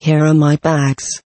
Here are my bags.